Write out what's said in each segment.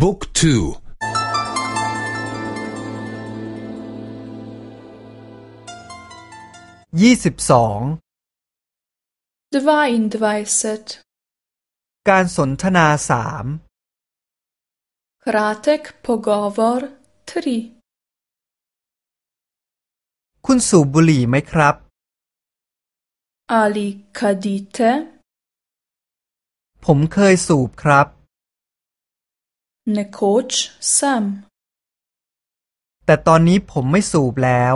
บุ๊กทูยี่สิบสอง dvaindvajset การสนทนาสาม kratek pogovor tri คุณสูบบุหรี่ไหมครับ ali kadite ผมเคยสูบครับ nekoč sem แต่ตอนนี้ผมไม่สูบแล้ว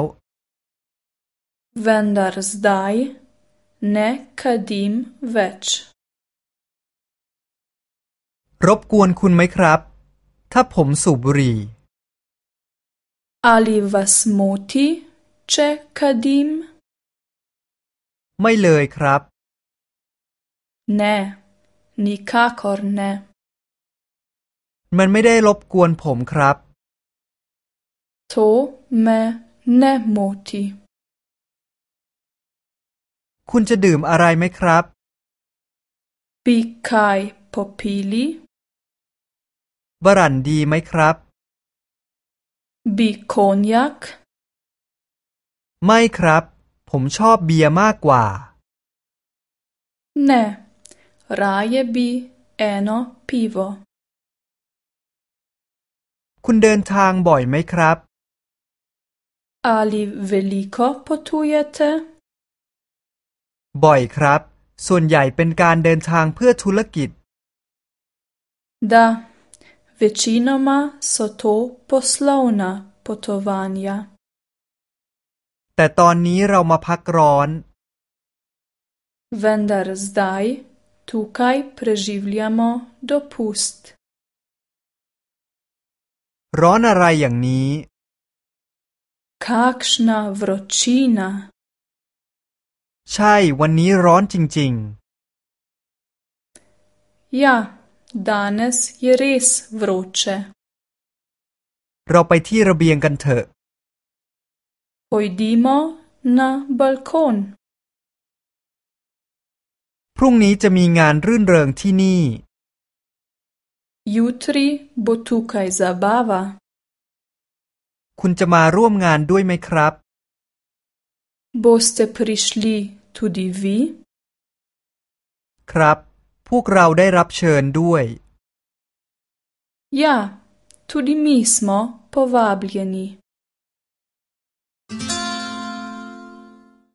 vendar zdaj ne kadim več รบกวนคุณไหมครับ ถ้าผมสูบบุหรี่ ali vas moti če kadim ไม่เลยครับ ne nikakor ne มันไม่ได้รบกวนผมครับ to me ne moti คุณจะดื่มอะไรไหมครับ bi kaj popili บรันดีไหมครับ bi konjak ไม่ครับ ผมชอบเบียร์มากกว่า ne raje bi eno pivo คุณเดินทางบ่อยไหมครับ ali veliko potujete บ่อยครับ ส่วนใหญ่เป็นการเดินทางเพื่อธุรกิจ da večinoma so to poslovna potovanja แต่ตอนนี้เรามาพักร้อน vendar zdaj tukaj preživljamo dopust ร้อนอะไรอย่างนี้ kakšna vročina ใช่ วันนี้ร้อนจริง ja danes je res vroče ๆเราไปที่ระเบียงกันเถอะ pojdimo na balkon พรุ่งนี้จะมีงานรื่นเริงที่นี่ jutri bo tukaj zabava คุณจะมาร่วมงานด้วยไหมครับ boste prišli tudi vi ครับ พวกเราได้รับเชิญด้วย ja tudi mi smo povabljeni